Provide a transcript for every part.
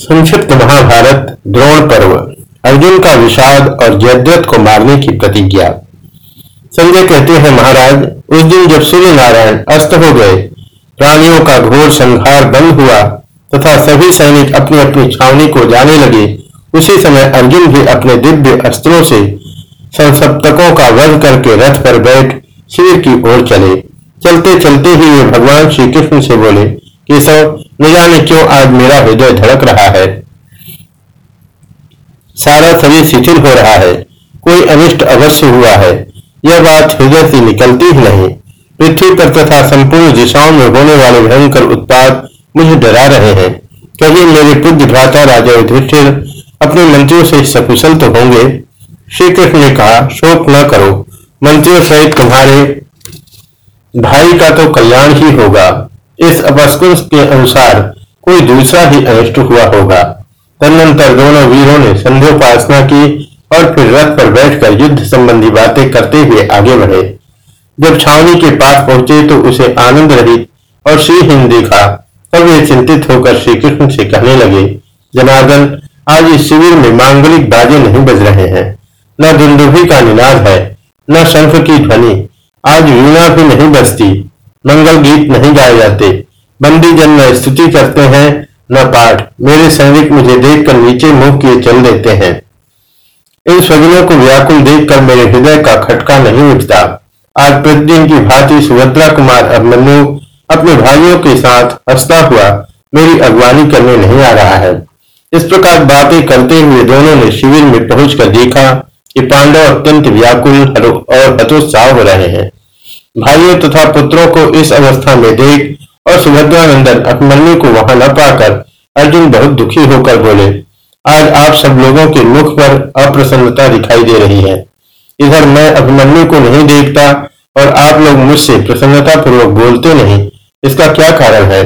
संक्षिप्त महाभारत, द्रोण पर्व, अर्जुन का विषाद और जयद्रथ को मारने की प्रतिज्ञा। संजय कहते हैं, महाराज, उस दिन जब सूर्य नारायण अस्त हो गए, प्राणियों का घोर संहार बंद हुआ तथा सभी सैनिक अपनी अपनी छावनी को जाने लगे, उसी समय अर्जुन भी अपने दिव्य अस्त्रों से संसप्तकों का वध करके रथ पर बैठ शिविर की ओर चले। चलते चलते ही वे भगवान श्री कृष्ण से बोले, केशव न जाने क्यों आज मेरा हृदय धड़क रहा है। सारा शरीर शिथिल हो रहा है। कोई अनिष्ट अवश्य हुआ है। यह बात हृदय से निकलती ही नहीं। पृथ्वी पर तथा संपूर्ण दिशाओं में होने वाले भयंकर उत्पाद मुझे डरा रहे हैं। कभी मेरे पूज्य भ्राता राजा युधिष्ठिर अपने मंत्रियों से सकुशल तो होंगे? श्री कृष्ण ने कहा, शोक न करो। मंत्रियों सहित तुम्हारे भाई का तो कल्याण ही होगा। इस अपस्कुंस के अनुसार कोई दूसरा ही अनिष्ट हुआ होगा। तदनंतर दोनों वीरों ने संध्योपासना की और फिर रथ पर बैठकर युद्ध संबंधी बातें करते हुए आगे बढ़े। जब छावनी के पास पहुँचे तो उसे आनंद रहित और श्रीहीन देखा, तब वे चिंतित होकर श्री कृष्ण से कहने लगे, जनार्दन, आज इस शिविर में मांगलिक बाजे नहीं बज रहे हैं। न दुंदुभी का निनाद है, न शंख की ध्वनि। आज वीणा भी नहीं बजती। मंगल गीत नहीं गाए जाते। बंदी जन न स्तुति करते हैं, न पाठ। मेरे सैनिक मुझे देखकर नीचे मुँह किए चल देते हैं। इन स्वजनों को व्याकुल देखकर मेरे हृदय का खटका नहीं उठता। आज प्रतिदिन की भांति सुभद्रा कुमार अभिमन्यु अपने भाइयों के साथ हंसता हुआ मेरी अगवानी करने नहीं आ रहा है। इस प्रकार बातें करते हुए दोनों ने शिविर में पहुंचकर देखा कि पांडव अत्यंत व्याकुल और हतोत्साह हो रहे हैं। भाइयों तथा पुत्रों को इस अवस्था में देख और सुभद्रानंदन अभिमन्यु को वहाँ न पाकर अर्जुन बहुत दुखी होकर बोले, आज आप सब लोगों के मुख पर अप्रसन्नता दिखाई दे रही है। इधर मैं अभिमन्यु को नहीं देखता और आप लोग मुझसे प्रसन्नता पूर्वक बोलते नहीं। इसका क्या कारण है?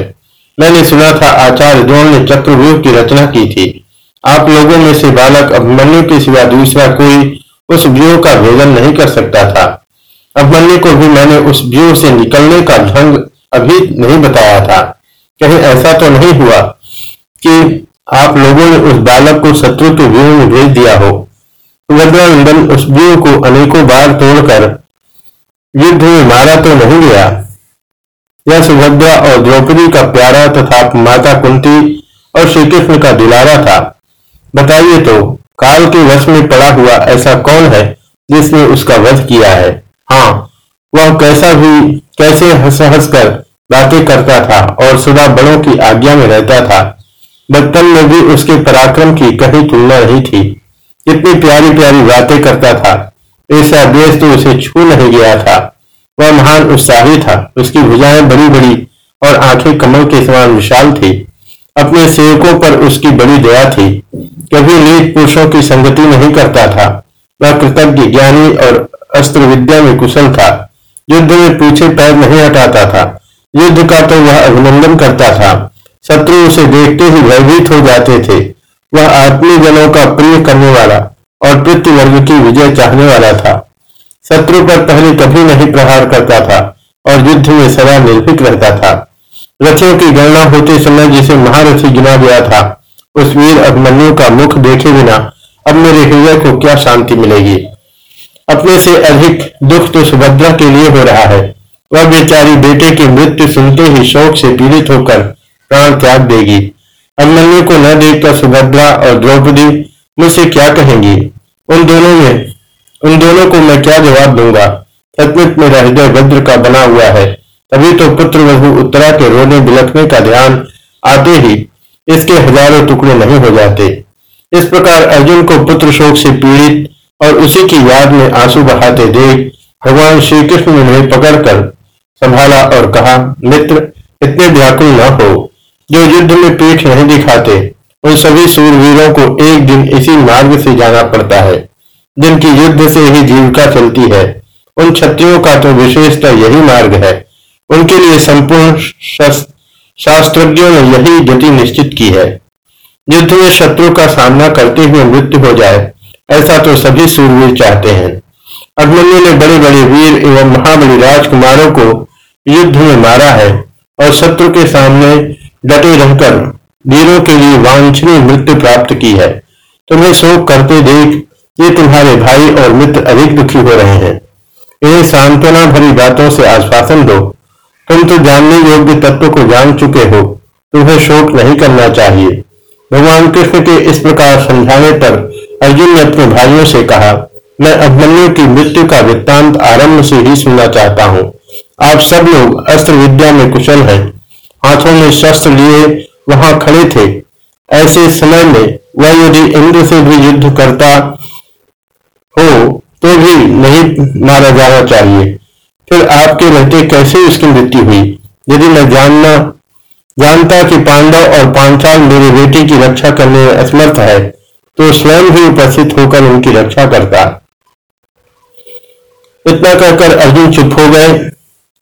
मैंने सुना था आचार्य द्रोण ने चक्रव्यूह की रचना की थी। आप लोगों में से बालक अभिमन्यु के सिवा दूसरा कोई उस व्यूह का भेदन नहीं कर सकता था। अभिमन्यु को भी मैंने उस व्यूह से निकलने का ढंग अभी नहीं बताया था। कहीं ऐसा तो नहीं हुआ कि आप लोगों ने उस बालक को शत्रु के व्यूह में भेज दिया हो। सुभद्रानंदन उस व्यूह को अनेकों बार तोड़कर युद्ध में मारा तो नहीं गया। यह सुभद्रा और द्रौपदी का प्यारा तथा माता कुंती और श्री कृष्ण का दुलारा था। बताइए तो काल के वश में पड़ा हुआ ऐसा कौन है जिसने उसका वध किया है? हाँ वह कैसा भी, कैसे हंस हंस कर बातें करता था और सदा बड़ों की आज्ञा में रहता था। बचपन में भी उसके पराक्रम की कहीं तुलना नहीं थी। इतनी प्यारी प्यारी बातें करता था। ऐसा देश तो उसे छू नहीं गया था। वह महान उत्साही था। उसकी भुजाएँ बड़ी बड़ी और आँखें कमल के समान विशाल थी। अपने सेवकों पर उसकी बड़ी दया थी। कभी नीच पुरुषों की संगति नहीं करता था। वह कृतज्ञ, ज्ञानी और अस्त्र विद्या में कुशल था। युद्ध में पीछे पैर नहीं हटाता था। युद्ध का तो वह अभिनंदन करता था। शत्रु उसे देखते ही भयभीत हो जाते थे। वह आत्मीय जनों का प्रिय करने वाला और पृथ्वी की विजय चाहने वाला था। शत्रु पर पहले कभी नहीं प्रहार करता था और युद्ध में सदा निर्भीक रहता था। रथियों की गणना होते समय जिसे महारथी गिना गया था, उस वीर अभिमन्यु का मुख देखे बिना अब मेरे हृदय को क्या शांति मिलेगी? अपने से अधिक दुख तो सुभद्रा के लिए हो रहा है। वह बेचारी बेटे की मृत्यु सुनते ही शोक से पीड़ित होकर प्राण त्याग देगी। अभिमन्यु को न देखकर सुभद्रा और द्रौपदी मुझसे क्या कहेंगी? उन दोनों में, उन दोनों को मैं क्या जवाब दूँगा? सचमुच मेरा हृदय वज्र का बना हुआ है। तभी तो पुत्र वधु उत्तरा के रोने बिलखने का ध्यान आते ही इसके हज़ारों टुकड़े नहीं हो जाते। इस प्रकार अर्जुन को पुत्र शोक से पीड़ित और उसी की याद में आँसू बहाते देख भगवान श्री कृष्ण ने उन्हें पकड़कर संभाला और कहा, मित्र, इतने व्याकुल न हो। जो युद्ध में पीठ नहीं दिखाते, उन सभी सूरवीरों को एक दिन इसी मार्ग से जाना पड़ता है। जिनकी युद्ध से ही जीविका चलती है, उन क्षत्रियों का तो विशेषतः यही मार्ग है। उनके लिए संपूर्ण शास्त्रज्ञों ने यही गति निश्चित की है। युद्ध में शत्रु का सामना करते हुए मृत्यु हो जाए ऐसा तो सभी सूरवीर चाहते हैं। अभिमन्यु ने बड़े बड़े वीर एवं महाबली राजकुमारों को युद्ध में मारा है और शत्रु के सामने डटे रहकर वीरों के लिए वांछनीय मृत्यु प्राप्त की है। तुम्हें शोक करते देख ये तुम्हारे भाई और मित्र अधिक दुखी हो रहे हैं। इन्हें सांत्वना भरी बातों से आश्वासन दो। तुम तो जानने योग्य तत्व को जान चुके हो। तुम्हें शोक नहीं करना चाहिए। भगवान कृष्ण के इस प्रकार समझाने पर अर्जुन ने अपने भाइयों से कहा, मैं अभिमन्यु की मृत्यु का वृत्तांत आरंभ से ही सुनना चाहता हूँ। आप सब लोग अस्त्र विद्या में कुशल हैं। हाथों में शस्त्र लिए वहाँ खड़े थे। ऐसे समय में वह यदि इंद्र से भी युद्ध करता हो तो भी नहीं मारा जाना चाहिए। फिर आपके रहते कैसे उसकी मृत्यु हुई? यदि मैं जानना, जानता कि पांडव और पांचाल मेरी बेटी की रक्षा करने में असमर्थ है तो स्वयं ही उपस्थित होकर उनकी रक्षा करता। इतना कहकर अर्जुन चुप हो गए।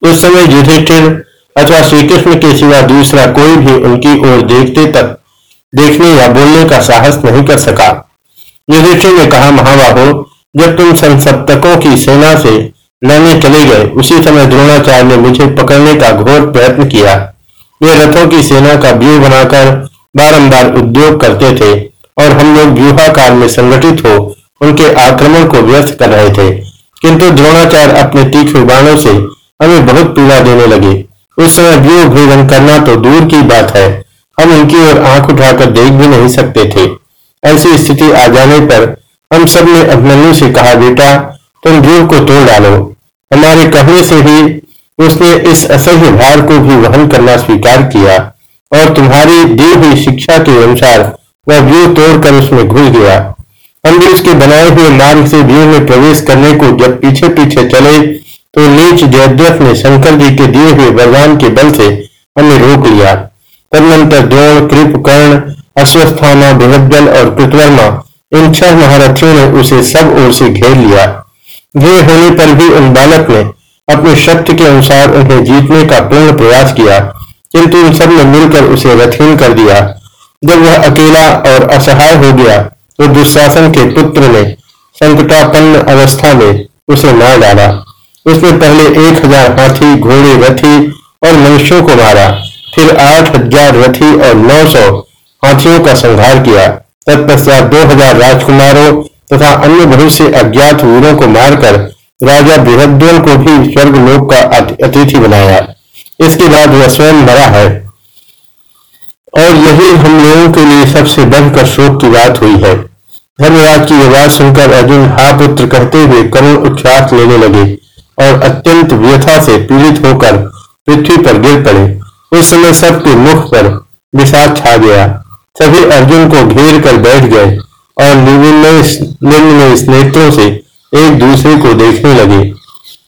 उस समय युधिष्ठिर अथवा श्री कृष्ण के सिवा दूसरा कोई भी उनकी ओर देखते तक देखने या बोलने का साहस नहीं कर सका। युधिष्ठिर ने कहा, महाबाहो, जब तुम संसप्तकों की सेना से लड़ने चले गए, उसी समय द्रोणाचार्य ने मुझे पकड़ने का घोर प्रयत्न किया। वे रथों की सेना का व्यू बनाकर बारंबार उद्योग करते थे। और हम लोग व्यूहाकार में संगठित हो, उनके आक्रमण को व्यर्थ कर रहे थे। किंतु द्रोणाचार्य अपने तीखे बाणों से हमें बहुत पीड़ा देने लगे। उस समय व्यूह भेदन करना तो दूर की बात है। हम उनकी ओर आँख उठाकर देख भी नहीं सकते थे। ऐसी स्थिति आ जाने पर हम सबने अभिमन्यु से कहा, बेटा, तुम व्यूह को तोड़ डालो। हमारे कहने से ही उसने इस असह्य भार को भी वहन करना स्वीकार किया और तुम्हारी दी हुई शिक्षा के अनुसार वह व्यू तोड़कर उसमें घुस गया। हम उसके बनाए हुए मार्ग से व्यू में प्रवेश करने को जब पीछे पीछे चले तो नीच जयद्रथ ने शंकर जी के दिए हुए वरदान के बल से हमें रोक लिया। तदनंतर द्रोण कृप कर्ण अश्वस्थाना बृहदल और कृतवर्मा, इन छह महारथियों ने उसे सब ओर से घेर लिया। वे होने पर भी उन बालक ने अपने शक्ति के अनुसार उन्हें जीतने का पूर्ण प्रयास किया, किंतु उन सबने मिलकर उसे रथहीन कर दिया। जब वह अकेला और असहाय हो गया तो दुशासन के पुत्र ने संकटापन्न अवस्था में उसे मार डाला। उसने पहले एक हज़ार हाथी, घोड़े, रथी और मनुष्यों को मारा, फिर आठ हज़ार रथी और नौ सौ हाथियों का संहार किया। तत्पश्चात दो हज़ार राजकुमारों तथा अन्य बहुत से अज्ञात वीरों को मारकर राजा बृहद्वल को भी स्वर्ग लोक का अतिथि बनाया। इसके बाद वह स्वयं मरा है। और यही हम लोगों के लिए सबसे बढ़कर शोक की बात हुई है। धर्मराज की आवाज़ सुनकर अर्जुन हा पुत्र कहते हुए करुण उच्छ्वास लेने लगे और अत्यंत व्यथा से पीड़ित होकर पृथ्वी पर गिर पड़े। उस समय सबके मुख पर विषाद छा गया। सभी अर्जुन को घेर कर बैठ गए और निर्विनय नेत्रों से एक दूसरे को देखने लगे।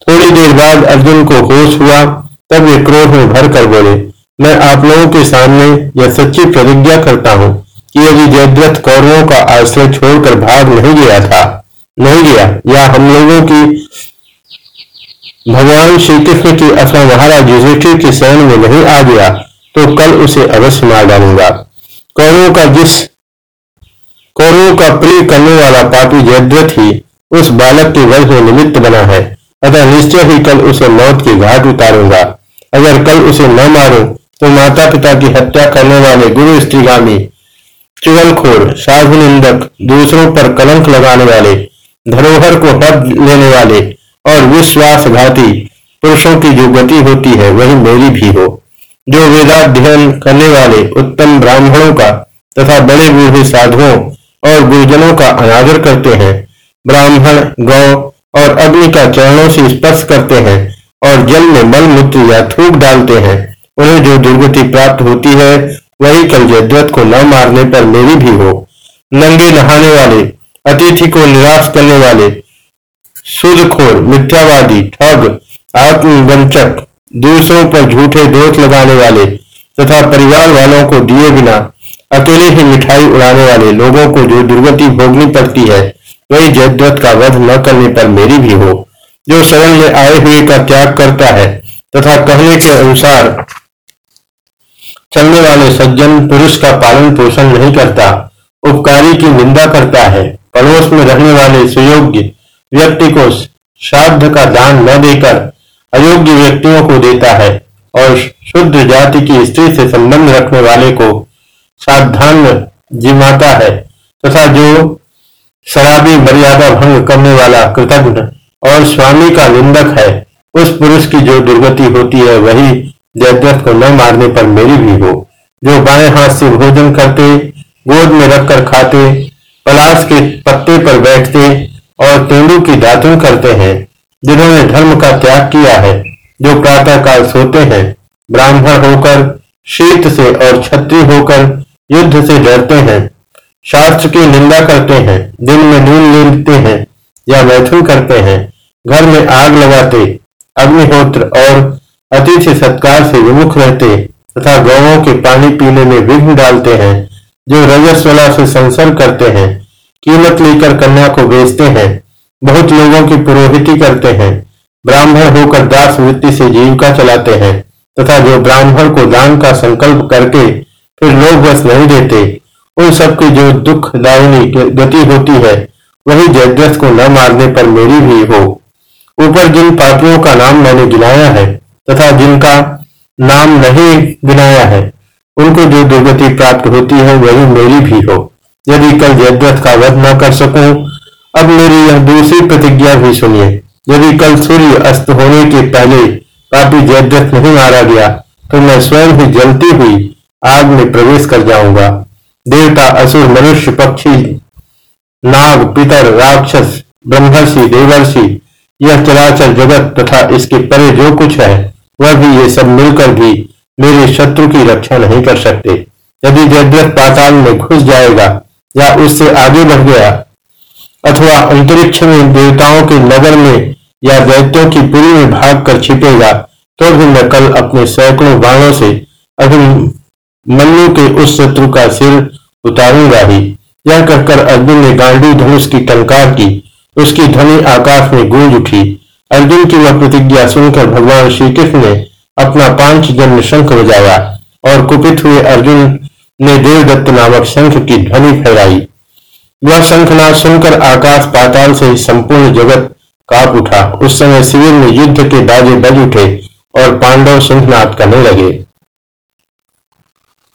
थोड़ी देर बाद अर्जुन को होश हुआ, तब वे क्रोध में भर कर बोले मैं आप लोगों के सामने यह सच्ची प्रतिज्ञा करता हूँ कि यदि जयद्रथ कौरवों का आश्रय छोड़कर भाग नहीं गया था, नहीं गया या हम लोगों की भगवान श्री कृष्ण की अथवा महाराज युधिष्ठिर की शरण में नहीं आ गया तो कल उसे अवश्य मार डालूँगा। कौरवों का जिस, कौरवों का प्रिय करने वाला पापी जयद्रथ ही उस बालक के वंश में निमित्त बना है। अतः निश्चय ही कल उसे मौत के घाट उतारूँगा। अगर कल उसे न मारो तो माता पिता की हत्या करने वाले गुरु स्त्रीगामी चुगलखोर साधु निंदक दूसरों पर कलंक लगाने वाले, धरोहर को हद लेने वाले और विश्वासघाती पुरुषों की जो गति होती है, वही मेरी भी हो। जो वेदाध्ययन करने वाले उत्तम ब्राह्मणों का तथा बड़े बूढ़े साधुओं और गुरुजनों का अनादर करते हैं, ब्राह्मण, गौ और अग्नि का चरणों से स्पर्श करते हैं और जल में मल मूत्र या थूक डालते हैं उन्हें जो दुर्गति प्राप्त होती है, वही कल जद्वत को न मारने पर मेरी भी हो। नंगे नहाने वाले, अतिथि को निराश करने वाले, सुदखोर, मिथ्यावादी, ठग, आत्मवंचक, दूसरों पर झूठे दोष लगाने वाले तथा परिवार वालों को दिए बिना अकेले ही मिठाई उड़ाने वाले लोगों को जो दुर्गति भोगनी पड़ती है, वही जयद्रथ का वध न करने पर मेरी भी हो। जो शरण में आए हुए का त्याग करता है तथा कहने के अनुसार चलने वाले सज्जन पुरुष का पालन पोषण नहीं करता, उपकारी की निंदा करता है। पड़ोस में रहने वाले सुयोग्य व्यक्ति को श्राद्ध का दान न देकर अयोग्य व्यक्तियों को देता है और शुद्ध जाति की स्त्री से संबंध रखने वाले को सावधान जिमाता है तथा जो शराबी मर्यादा भंग करने वाला कृतज्ञ और स्वामी का निंदक है, उस पुरुष की जो दुर्गति होती है, वही जयद्रथ को न मारने पर मेरी भी हो, जो बाएँ हाथ से भोजन करते, गोद में रखकर खाते, पलाश के पत्ते पर बैठते और तेंदु की दातुन करते हैं, जिन्होंने धर्म का त्याग किया है, जो प्रातः काल सोते हैं, ब्राह्मण होकर, शीत से और छत्री होकर युद्ध से डरते हैं, शास्त्र की निंदा करते हैं, दिन में नींद लेते हैं, या मैथुन करते हैं, घर में आग लगाते, अग्निहोत्र और अतिथि सत्कार से विमुख रहते तथा गौों के पानी पीने में विघ्न डालते हैं, जो रजस्वला से संसर्ग करते हैं, कीमत लेकर कन्या को बेचते हैं, बहुत लोगों की पुरोहिती करते हैं, ब्राह्मण होकर दास वृत्ति से जीविका चलाते हैं, तथा जो ब्राह्मण को दान का संकल्प करके फिर लोग बस नहीं देते, उन सबकी जो दुख दायनी गति होती है, वही जयद्रथ को न मारने पर मेरी भी हो। ऊपर जिन पापियों का नाम मैंने गिनाया है तथा जिनका नाम नहीं गिनाया है, उनको जो दुर्गति प्राप्त होती है, वही मेरी भी हो। यदि कल जयद्रथ का वध न कर सकूँ, अब मेरी यह दूसरी प्रतिज्ञा भी सुनिए। यदि कल सूर्य अस्त होने के पहले पापी जयद्रथ नहीं मारा गया तो मैं स्वयं ही जलती हुई आग में प्रवेश कर जाऊँगा। देवता, असुर, मनुष्य, पक्षी, नाग, पितर, राक्षस, ब्रह्मर्षि, देवर्षि, यह चराचर जगत तथा इसके परे जो कुछ है वह भी ये सब मिलकर भी मेरे शत्रु की रक्षा नहीं कर सकते। यदि जयद्रथ पाताल में घुस जाएगा या उससे आगे बढ़ गया, अथवा अंतरिक्ष में देवताओं के नगर में या दैत्यों की पुरी में भाग कर छिपेगा तो भी मैं कल अपने सैकड़ों बाणों से अभिमन्यु के उस शत्रु का सिर उतारूँगा ही। यह कहकर अर्जुन ने गांडी धनुष की टंकार की, उसकी ध्वनि आकाश में गूंज उठी। अर्जुन की वह प्रतिज्ञा सुनकर भगवान श्री कृष्ण ने अपना पाँच जन्म शंख बजाया और कुपित हुए अर्जुन ने देवदत्त नामक शंख की ध्वनि फहराई। वह शंखनाद सुनकर आकाश पाताल से संपूर्ण जगत काप उठा। उस समय शिविर में युद्ध के बाजे बज उठे और पांडव शंखनाथ करने लगे।